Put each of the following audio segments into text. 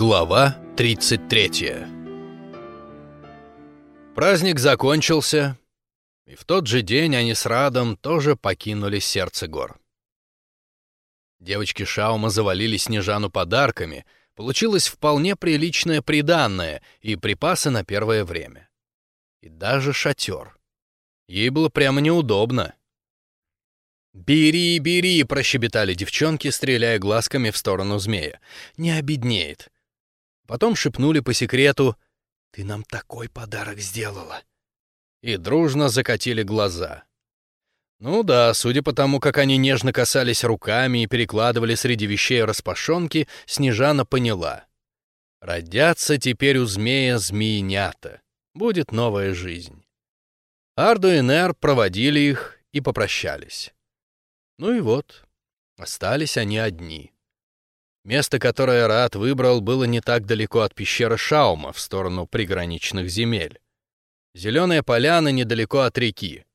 Глава 33 Праздник закончился, и в тот же день они с Радом тоже покинули сердце гор. Девочки Шаума завалили Снежану подарками, получилось вполне приличное приданное и припасы на первое время. И даже шатер. Ей было прямо неудобно. «Бери, бери!» — прощебетали девчонки, стреляя глазками в сторону змея. «Не обеднеет!» Потом шепнули по секрету «Ты нам такой подарок сделала!» И дружно закатили глаза. Ну да, судя по тому, как они нежно касались руками и перекладывали среди вещей распашонки, Снежана поняла. Родятся теперь у змея змеинята. Будет новая жизнь. Арду и Нер проводили их и попрощались. Ну и вот, остались они одни. Место, которое Рад выбрал, было не так далеко от пещеры Шаума, в сторону приграничных земель. Зеленая поляна недалеко от реки.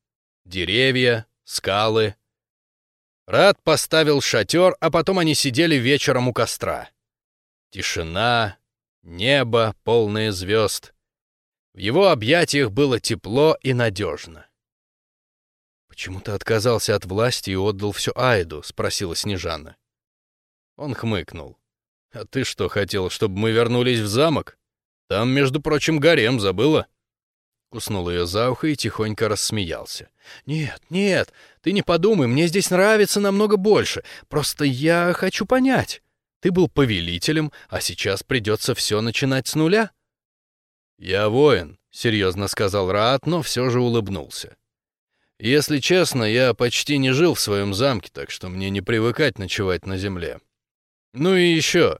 Деревья, скалы. Рад поставил шатер, а потом они сидели вечером у костра. Тишина, небо, полное звезд. В его объятиях было тепло и надежно. «Почему ты отказался от власти и отдал все Айду?» — спросила Снежана. Он хмыкнул. «А ты что, хотел, чтобы мы вернулись в замок? Там, между прочим, гарем, забыла?» Куснул ее за ухо и тихонько рассмеялся. «Нет, нет, ты не подумай, мне здесь нравится намного больше. Просто я хочу понять. Ты был повелителем, а сейчас придется все начинать с нуля?» «Я воин», — серьезно сказал Раат, но все же улыбнулся. «Если честно, я почти не жил в своем замке, так что мне не привыкать ночевать на земле. Ну и еще,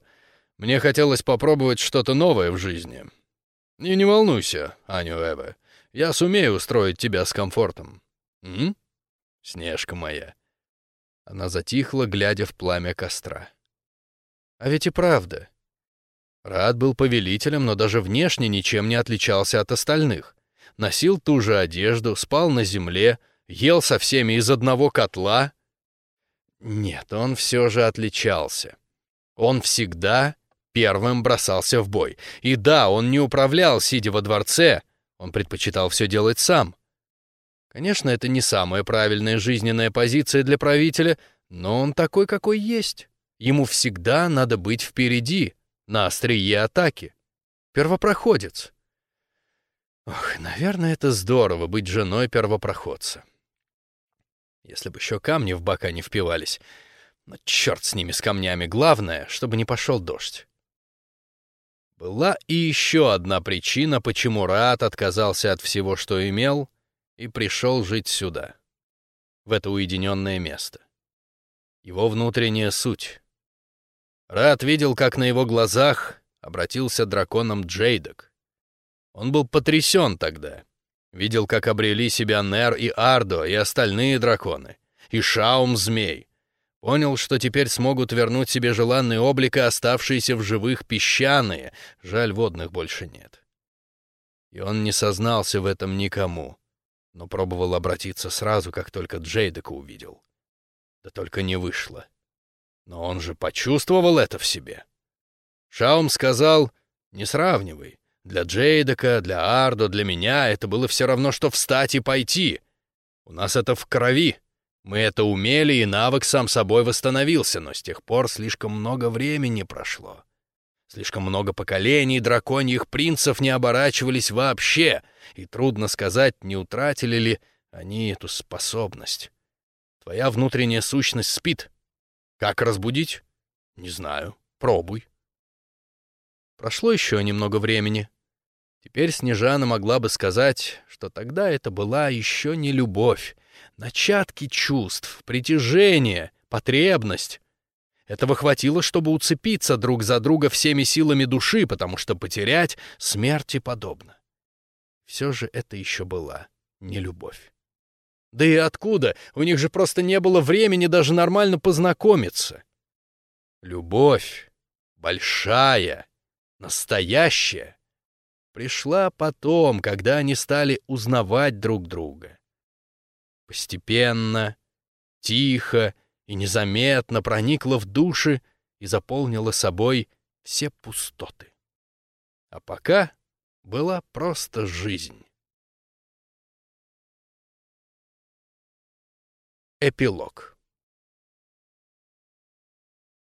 мне хотелось попробовать что-то новое в жизни. И не волнуйся, Аню Эве, я сумею устроить тебя с комфортом. М? Снежка моя. Она затихла, глядя в пламя костра. А ведь и правда. Рад был повелителем, но даже внешне ничем не отличался от остальных. Носил ту же одежду, спал на земле, ел со всеми из одного котла. Нет, он все же отличался. Он всегда первым бросался в бой. И да, он не управлял, сидя во дворце, он предпочитал все делать сам. Конечно, это не самая правильная жизненная позиция для правителя, но он такой, какой есть. Ему всегда надо быть впереди, на острие атаки. Первопроходец. Ох, наверное, это здорово быть женой первопроходца. Если бы еще камни в бока не впивались. Но черт с ними, с камнями. Главное, чтобы не пошел дождь. Была и еще одна причина, почему Раат отказался от всего, что имел, и пришел жить сюда, в это уединенное место. Его внутренняя суть. Раат видел, как на его глазах обратился драконом Джейдок. Он был потрясен тогда. Видел, как обрели себя Нер и Ардо, и остальные драконы, и Шаум-змей, Понял, что теперь смогут вернуть себе желанный облик и оставшиеся в живых песчаные, жаль, водных больше нет. И он не сознался в этом никому, но пробовал обратиться сразу, как только Джейдека увидел. Да только не вышло. Но он же почувствовал это в себе. Шаум сказал, не сравнивай. Для Джейдека, для Ардо, для меня это было все равно, что встать и пойти. У нас это в крови. Мы это умели, и навык сам собой восстановился, но с тех пор слишком много времени прошло. Слишком много поколений драконьих принцев не оборачивались вообще, и трудно сказать, не утратили ли они эту способность. Твоя внутренняя сущность спит. Как разбудить? Не знаю. Пробуй. Прошло еще немного времени. Теперь Снежана могла бы сказать, что тогда это была еще не любовь, начатки чувств, притяжение, потребность. Этого хватило, чтобы уцепиться друг за друга всеми силами души, потому что потерять смерти подобно. Все же это еще была не любовь. Да и откуда? У них же просто не было времени даже нормально познакомиться. Любовь, большая, настоящая, пришла потом, когда они стали узнавать друг друга. Постепенно, тихо и незаметно проникла в души и заполнила собой все пустоты. А пока была просто жизнь. Эпилог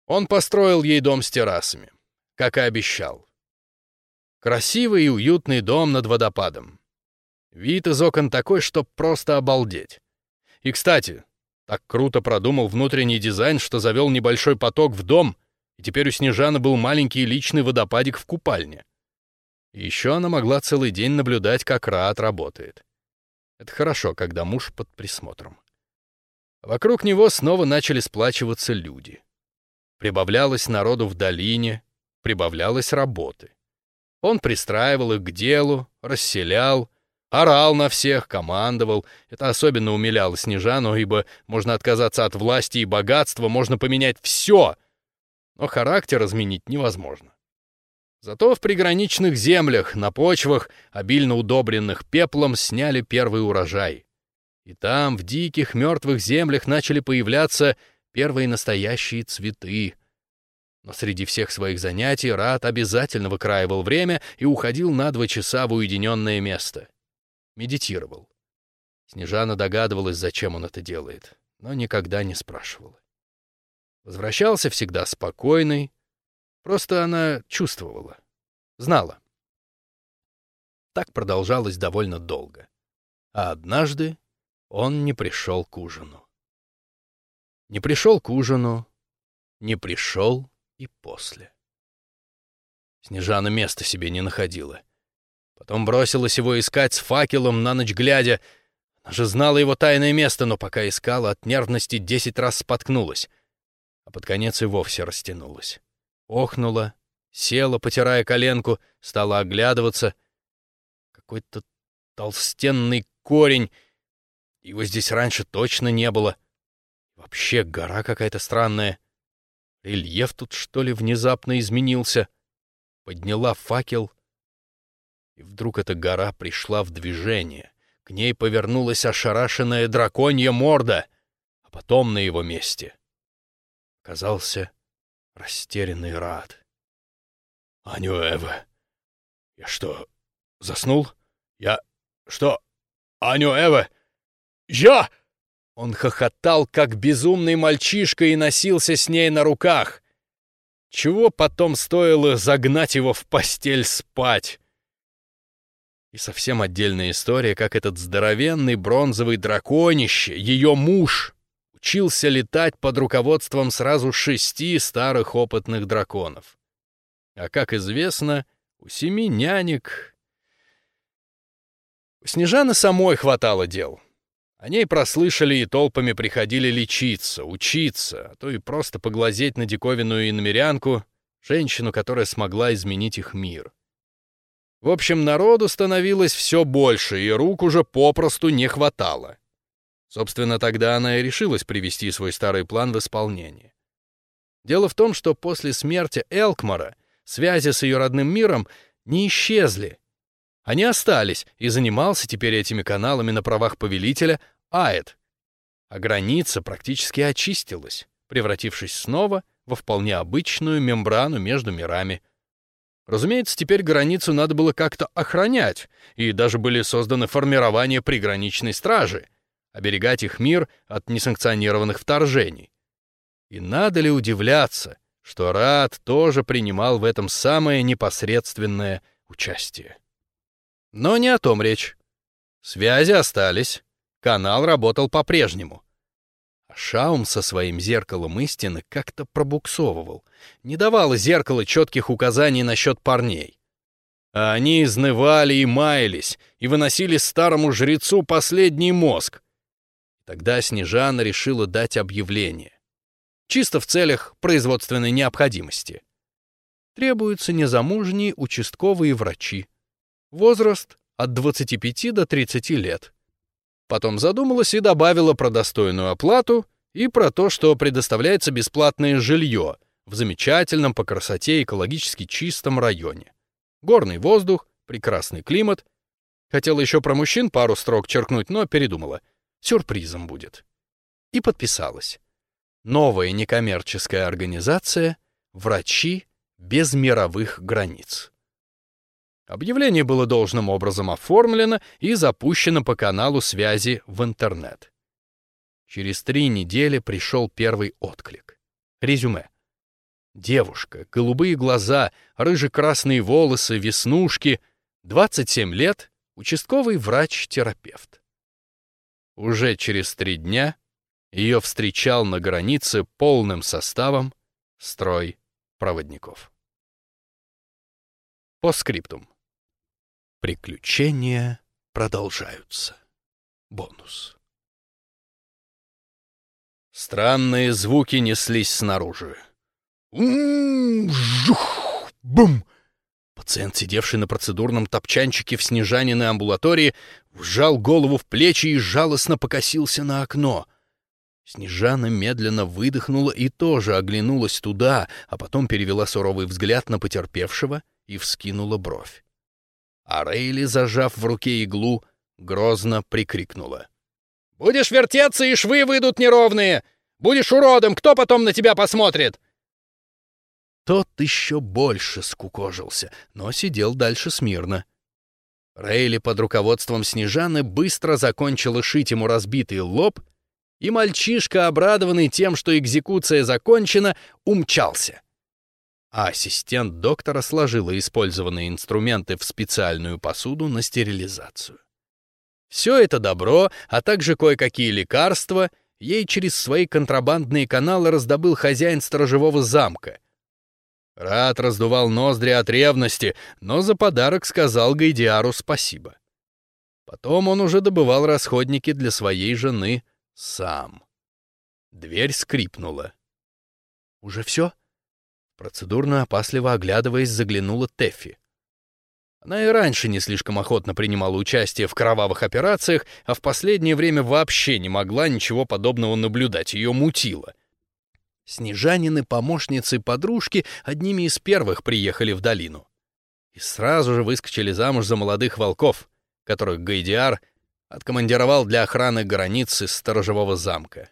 Он построил ей дом с террасами, как и обещал. Красивый и уютный дом над водопадом. Вид из окон такой, что просто обалдеть. И, кстати, так круто продумал внутренний дизайн, что завел небольшой поток в дом, и теперь у Снежаны был маленький личный водопадик в купальне. И еще она могла целый день наблюдать, как Раат работает. Это хорошо, когда муж под присмотром. Вокруг него снова начали сплачиваться люди. Прибавлялось народу в долине, прибавлялось работы. Он пристраивал их к делу, расселял, орал на всех, командовал. Это особенно умиляло Снежану, ибо можно отказаться от власти и богатства, можно поменять все, но характер изменить невозможно. Зато в приграничных землях, на почвах, обильно удобренных пеплом, сняли первый урожай. И там, в диких мертвых землях, начали появляться первые настоящие цветы. Но среди всех своих занятий Рад обязательно выкраивал время и уходил на два часа в уединенное место. Медитировал. Снежана догадывалась, зачем он это делает, но никогда не спрашивала. Возвращался всегда спокойный, просто она чувствовала, знала. Так продолжалось довольно долго. А однажды он не пришел к ужину. Не пришел к ужину, не пришел и после. Снежана места себе не находила. Потом бросилась его искать с факелом на ночь глядя. Она же знала его тайное место, но пока искала, от нервности десять раз споткнулась. А под конец и вовсе растянулась. Охнула, села, потирая коленку, стала оглядываться. Какой-то толстенный корень. Его здесь раньше точно не было. Вообще гора какая-то странная. Рельеф тут, что ли, внезапно изменился. Подняла факел, и вдруг эта гора пришла в движение. К ней повернулась ошарашенная драконья морда, а потом на его месте оказался растерянный Рад. «Аню Эва, я что, заснул? Я... что? Аню Эва, я...» Он хохотал, как безумный мальчишка, и носился с ней на руках. Чего потом стоило загнать его в постель спать? И совсем отдельная история, как этот здоровенный бронзовый драконище, ее муж, учился летать под руководством сразу шести старых опытных драконов. А как известно, у семи нянек... У Снежаны самой хватало дел — о ней прослышали и толпами приходили лечиться, учиться, а то и просто поглазеть на диковинную иномерянку, женщину, которая смогла изменить их мир. В общем, народу становилось все больше, и рук уже попросту не хватало. Собственно, тогда она и решилась привести свой старый план в исполнение. Дело в том, что после смерти Элкмара связи с ее родным миром не исчезли, они остались, и занимался теперь этими каналами на правах повелителя Аэт. А граница практически очистилась, превратившись снова во вполне обычную мембрану между мирами. Разумеется, теперь границу надо было как-то охранять, и даже были созданы формирования приграничной стражи, оберегать их мир от несанкционированных вторжений. И надо ли удивляться, что Рад тоже принимал в этом самое непосредственное участие. Но не о том речь. Связи остались, канал работал по-прежнему. А Шаум со своим зеркалом истины как-то пробуксовывал, не давало зеркало четких указаний насчет парней. А они изнывали и маялись, и выносили старому жрецу последний мозг. Тогда Снежана решила дать объявление. Чисто в целях производственной необходимости. Требуются незамужние участковые врачи, Возраст от 25 до 30 лет. Потом задумалась и добавила про достойную оплату и про то, что предоставляется бесплатное жилье в замечательном по красоте экологически чистом районе. Горный воздух, прекрасный климат. Хотела еще про мужчин пару строк черкнуть, но передумала. Сюрпризом будет. И подписалась. Новая некоммерческая организация «Врачи без мировых границ. Объявление было должным образом оформлено и запущено по каналу связи в интернет. Через три недели пришел первый отклик. Резюме. Девушка, голубые глаза, рыже-красные волосы, веснушки, 27 лет, участковый врач-терапевт. Уже через три дня ее встречал на границе полным составом строй проводников. По скриптум. Приключения продолжаются. Бонус. Странные звуки неслись снаружи. Жух! Бум! Пациент, сидевший на процедурном топчанчике в Снежаниной амбулатории, вжал голову в плечи и жалостно покосился на окно. Снежана медленно выдохнула и тоже оглянулась туда, а потом перевела суровый взгляд на потерпевшего и вскинула бровь а Рейли, зажав в руке иглу, грозно прикрикнула. «Будешь вертеться, и швы выйдут неровные! Будешь уродом, кто потом на тебя посмотрит?» Тот еще больше скукожился, но сидел дальше смирно. Рейли под руководством Снежаны быстро закончила шить ему разбитый лоб, и мальчишка, обрадованный тем, что экзекуция закончена, умчался а ассистент доктора сложила использованные инструменты в специальную посуду на стерилизацию. Все это добро, а также кое-какие лекарства ей через свои контрабандные каналы раздобыл хозяин сторожевого замка. Рад раздувал ноздри от ревности, но за подарок сказал Гайдиару спасибо. Потом он уже добывал расходники для своей жены сам. Дверь скрипнула. «Уже все?» Процедурно опасливо оглядываясь, заглянула Тэффи. Она и раньше не слишком охотно принимала участие в кровавых операциях, а в последнее время вообще не могла ничего подобного наблюдать, ее мутило. Снежанины, помощницы, подружки одними из первых приехали в долину. И сразу же выскочили замуж за молодых волков, которых Гайдиар откомандировал для охраны границы сторожевого замка.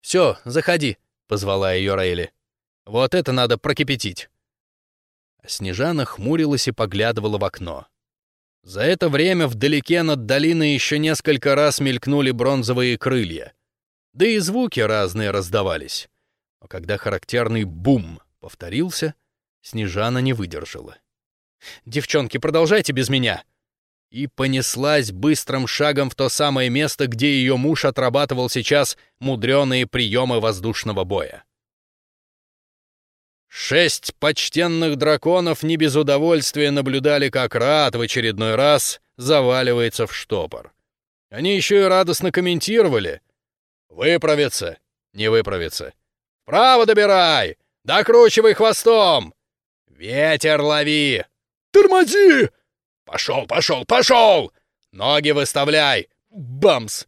«Все, заходи», — позвала ее Рейли. Вот это надо прокипятить. Снежана хмурилась и поглядывала в окно. За это время вдалеке над долиной еще несколько раз мелькнули бронзовые крылья. Да и звуки разные раздавались. Но когда характерный бум повторился, Снежана не выдержала. «Девчонки, продолжайте без меня!» И понеслась быстрым шагом в то самое место, где ее муж отрабатывал сейчас мудреные приемы воздушного боя. Шесть почтенных драконов не без удовольствия наблюдали, как Рад в очередной раз заваливается в штопор. Они еще и радостно комментировали. «Выправиться! Не выправиться! Право добирай! Докручивай хвостом! Ветер лови! Тормози! Пошел, пошел, пошел! Ноги выставляй! Бамс!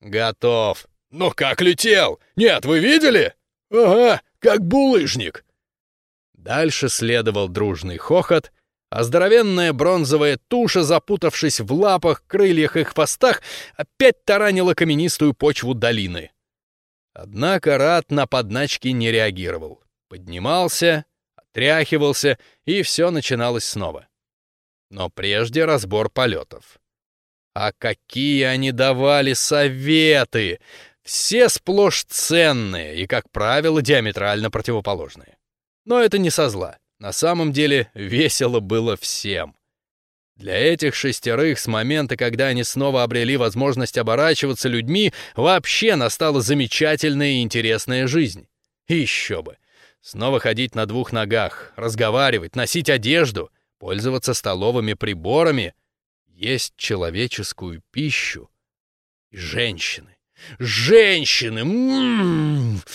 Готов! Ну как летел? Нет, вы видели? Ага, как булыжник!» Дальше следовал дружный хохот, а здоровенная бронзовая туша, запутавшись в лапах, крыльях и хвостах, опять таранила каменистую почву долины. Однако Рат на подначки не реагировал. Поднимался, отряхивался, и все начиналось снова. Но прежде разбор полетов. А какие они давали советы! Все сплошь ценные и, как правило, диаметрально противоположные. Но это не со зла. На самом деле весело было всем. Для этих шестерых с момента, когда они снова обрели возможность оборачиваться людьми, вообще настала замечательная и интересная жизнь. Еще бы. Снова ходить на двух ногах, разговаривать, носить одежду, пользоваться столовыми приборами, есть человеческую пищу и женщины. Женщины! М -м -м.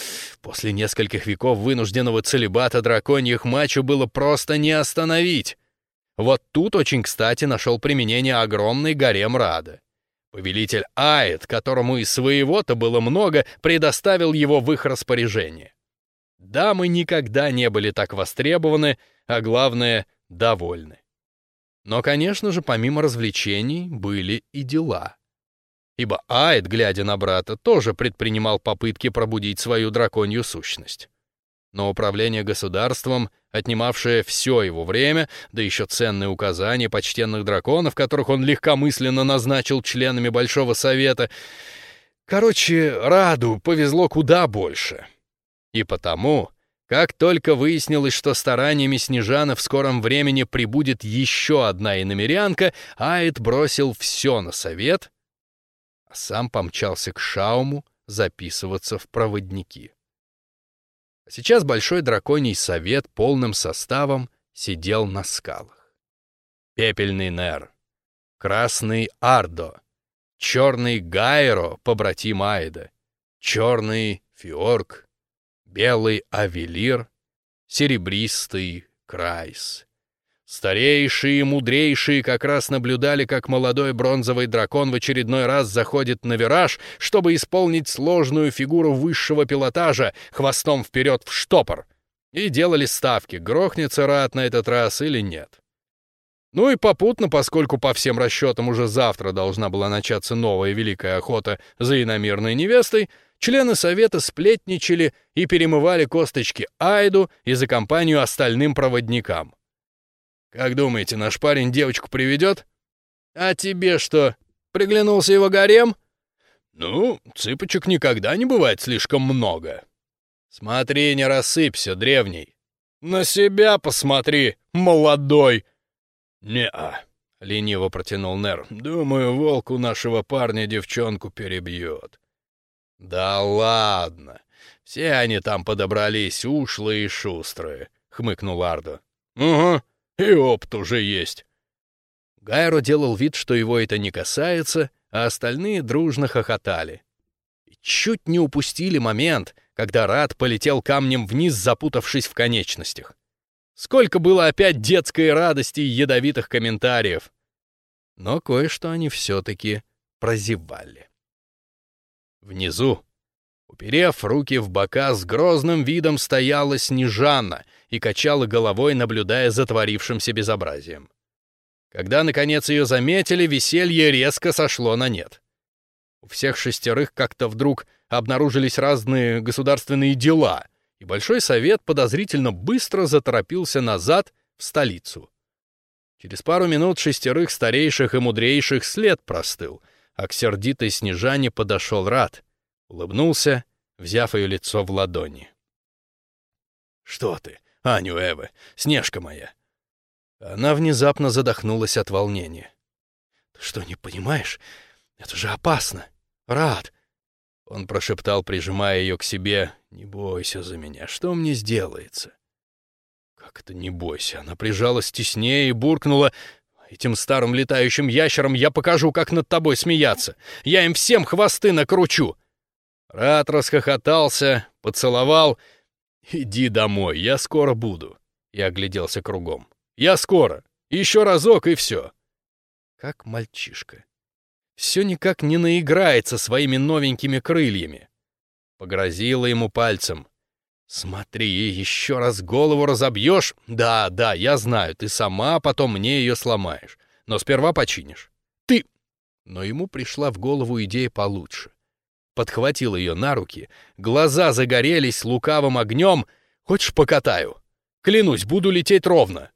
После нескольких веков вынужденного целебата драконьих мачо было просто не остановить. Вот тут очень кстати нашел применение огромный гарем Рада. Повелитель Аид, которому и своего-то было много, предоставил его в их распоряжение. Дамы никогда не были так востребованы, а главное — довольны. Но, конечно же, помимо развлечений были и дела ибо Айд, глядя на брата, тоже предпринимал попытки пробудить свою драконью сущность. но управление государством, отнимавшее все его время, да еще ценные указания почтенных драконов, которых он легкомысленно назначил членами Большого Совета. Короче, Раду повезло куда больше. И потому, как только выяснилось, что стараниями Снежана в скором времени прибудет еще одна иномерянка, Аид бросил все на совет, сам помчался к Шауму записываться в проводники. А сейчас Большой Драконий Совет полным составом сидел на скалах. Пепельный Нер, Красный Ардо, Черный Гайро, побратим Айда, Черный Фиорк, Белый Авелир, Серебристый Крайс. Старейшие и мудрейшие как раз наблюдали, как молодой бронзовый дракон в очередной раз заходит на вираж, чтобы исполнить сложную фигуру высшего пилотажа хвостом вперед в штопор. И делали ставки, грохнется рад на этот раз или нет. Ну и попутно, поскольку по всем расчетам уже завтра должна была начаться новая великая охота за иномирной невестой, члены совета сплетничали и перемывали косточки Айду и за компанию остальным проводникам. Как думаете, наш парень девочку приведет? А тебе что, приглянулся его гарем? Ну, цыпочек никогда не бывает слишком много. Смотри, не рассыпься, древний. На себя посмотри, молодой. Не-а, лениво протянул Нер. Думаю, волк у нашего парня девчонку перебьет. Да ладно. Все они там подобрались, ушлые и шустрые, хмыкнул Ардо. Угу. И опыт уже есть. Гайро делал вид, что его это не касается, а остальные дружно хохотали. Чуть не упустили момент, когда Рад полетел камнем вниз, запутавшись в конечностях. Сколько было опять детской радости и ядовитых комментариев. Но кое-что они все-таки прозевали. Внизу, уперев руки в бока, с грозным видом стояла Снежана и качала головой, наблюдая за творившимся безобразием. Когда, наконец, ее заметили, веселье резко сошло на нет. У всех шестерых как-то вдруг обнаружились разные государственные дела, и Большой Совет подозрительно быстро заторопился назад в столицу. Через пару минут шестерых старейших и мудрейших след простыл, а к сердитой Снежане подошел Рад, улыбнулся, взяв ее лицо в ладони. «Что ты? Аню Эвы, Снежка моя!» Она внезапно задохнулась от волнения. «Ты что, не понимаешь? Это же опасно! Рад!» Он прошептал, прижимая ее к себе. «Не бойся за меня, что мне сделается?» «Как это не бойся?» Она прижалась теснее и буркнула. «Этим старым летающим ящерам я покажу, как над тобой смеяться. Я им всем хвосты накручу!» Рад расхохотался, поцеловал — «Иди домой, я скоро буду». Я огляделся кругом. «Я скоро. Еще разок и все». Как мальчишка. Все никак не наиграется своими новенькими крыльями. Погрозила ему пальцем. «Смотри, еще раз голову разобьешь? Да, да, я знаю, ты сама потом мне ее сломаешь. Но сперва починишь. Ты...» Но ему пришла в голову идея получше подхватил ее на руки, глаза загорелись лукавым огнем. «Хочешь, покатаю? Клянусь, буду лететь ровно».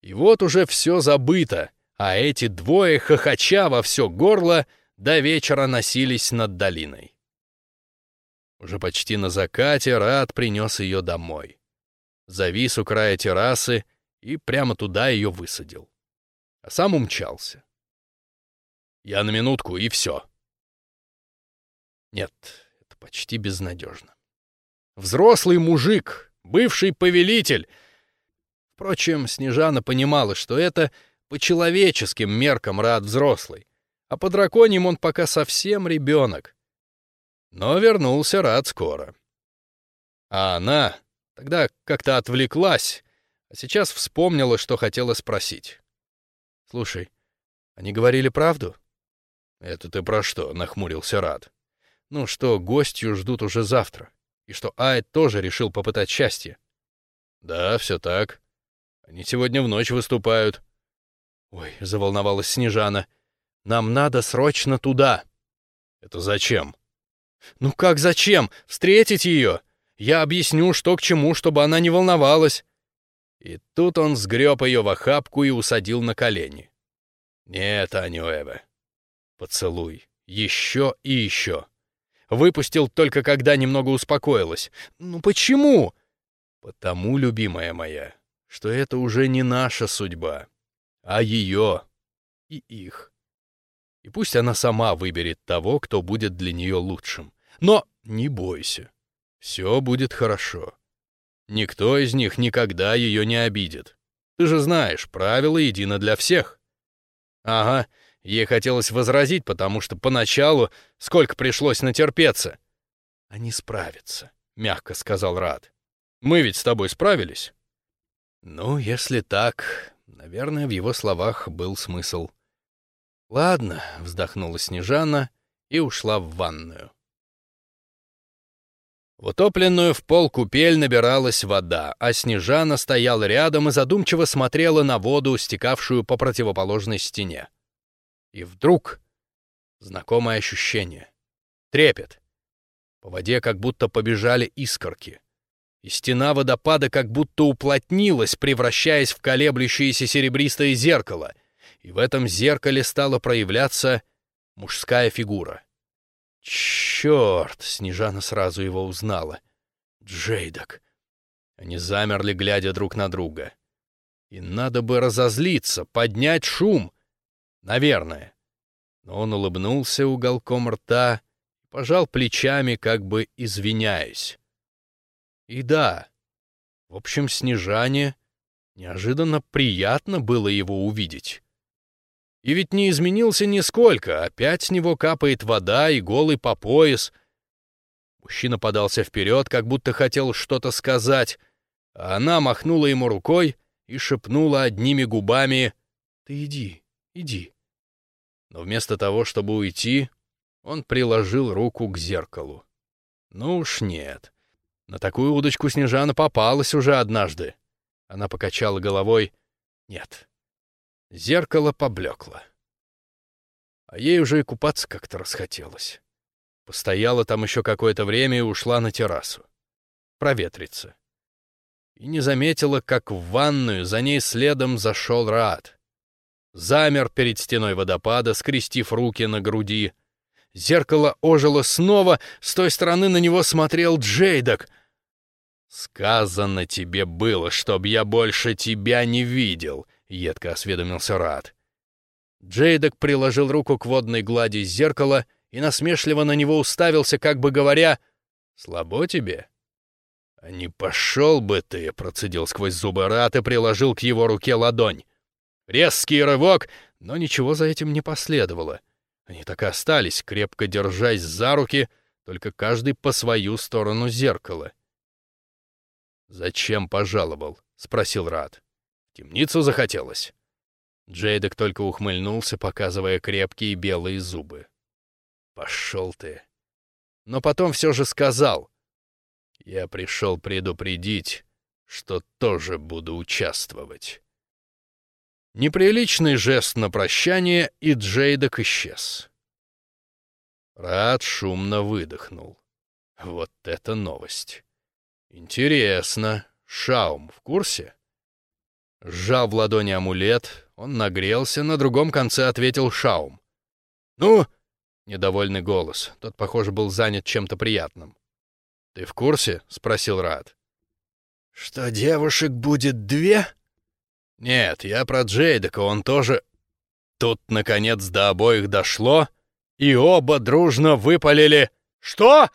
И вот уже все забыто, а эти двое, хохоча во все горло, до вечера носились над долиной. Уже почти на закате Рад принес ее домой. Завис у края террасы и прямо туда ее высадил. А сам умчался. Я на минутку, и все. Нет, это почти безнадежно. Взрослый мужик, бывший повелитель. Впрочем, Снежана понимала, что это по человеческим меркам рад взрослый, а по драконьим он пока совсем ребенок. Но вернулся рад скоро. А она тогда как-то отвлеклась, а сейчас вспомнила, что хотела спросить. «Слушай, они говорили правду?» «Это ты про что?» — нахмурился Рад. Ну, что гостью ждут уже завтра, и что Айд тоже решил попытать счастье. Да, все так. Они сегодня в ночь выступают. Ой, заволновалась Снежана. Нам надо срочно туда. Это зачем? Ну как зачем? Встретить ее? Я объясню, что к чему, чтобы она не волновалась». И тут он сгреб ее в охапку и усадил на колени. «Нет, Анюэве, поцелуй. Еще и еще». Выпустил только когда немного успокоилась. «Ну почему?» «Потому, любимая моя, что это уже не наша судьба, а ее и их. И пусть она сама выберет того, кто будет для нее лучшим. Но не бойся, все будет хорошо. Никто из них никогда ее не обидит. Ты же знаешь, правило едино для всех. Ага, ей хотелось возразить, потому что поначалу сколько пришлось натерпеться. Они справятся, мягко сказал Рад. Мы ведь с тобой справились. Ну, если так, наверное, в его словах был смысл. Ладно, вздохнула Снежана и ушла в ванную. В утопленную в пол купель набиралась вода, а Снежана стояла рядом и задумчиво смотрела на воду, стекавшую по противоположной стене. И вдруг знакомое ощущение. Трепет. По воде как будто побежали искорки. И стена водопада как будто уплотнилась, превращаясь в колеблющееся серебристое зеркало. И в этом зеркале стала проявляться мужская фигура. Черт! Снежана сразу его узнала. Джейдок. Они замерли, глядя друг на друга. И надо бы разозлиться, поднять шум. Наверное. Но он улыбнулся уголком рта пожал плечами, как бы извиняясь. И да, в общем, Снежане неожиданно приятно было его увидеть. И ведь не изменился нисколько, опять с него капает вода и голый по пояс. Мужчина подался вперед, как будто хотел что-то сказать, а она махнула ему рукой и шепнула одними губами «Ты иди, иди». Но вместо того, чтобы уйти, он приложил руку к зеркалу. Ну уж нет. На такую удочку Снежана попалась уже однажды. Она покачала головой. Нет, Зеркало поблекло. А ей уже и купаться как-то расхотелось. Постояла там еще какое-то время и ушла на террасу. Проветриться. И не заметила, как в ванную за ней следом зашел Рад. Замер перед стеной водопада, скрестив руки на груди. Зеркало ожило снова, с той стороны на него смотрел Джейдок. «Сказано тебе было, чтоб я больше тебя не видел», — едко осведомился Рад. Джейдок приложил руку к водной глади зеркала и насмешливо на него уставился, как бы говоря, «Слабо тебе?» «А не пошел бы ты!» — процедил сквозь зубы Рад и приложил к его руке ладонь. Резкий рывок, но ничего за этим не последовало. Они так и остались, крепко держась за руки, только каждый по свою сторону зеркала. «Зачем пожаловал?» — спросил Рад темницу захотелось?» Джейдек только ухмыльнулся, показывая крепкие белые зубы. «Пошел ты!» Но потом все же сказал. «Я пришел предупредить, что тоже буду участвовать». Неприличный жест на прощание, и Джейдок исчез. Рад шумно выдохнул. Вот это новость. Интересно, Шаум в курсе? Сжал в ладони амулет, он нагрелся, на другом конце ответил Шаум. «Ну?» — недовольный голос. Тот, похоже, был занят чем-то приятным. «Ты в курсе?» — спросил Рад. «Что девушек будет две?» «Нет, я про Джейдека, он тоже...» Тут, наконец, до обоих дошло, и оба дружно выпалили «Что?»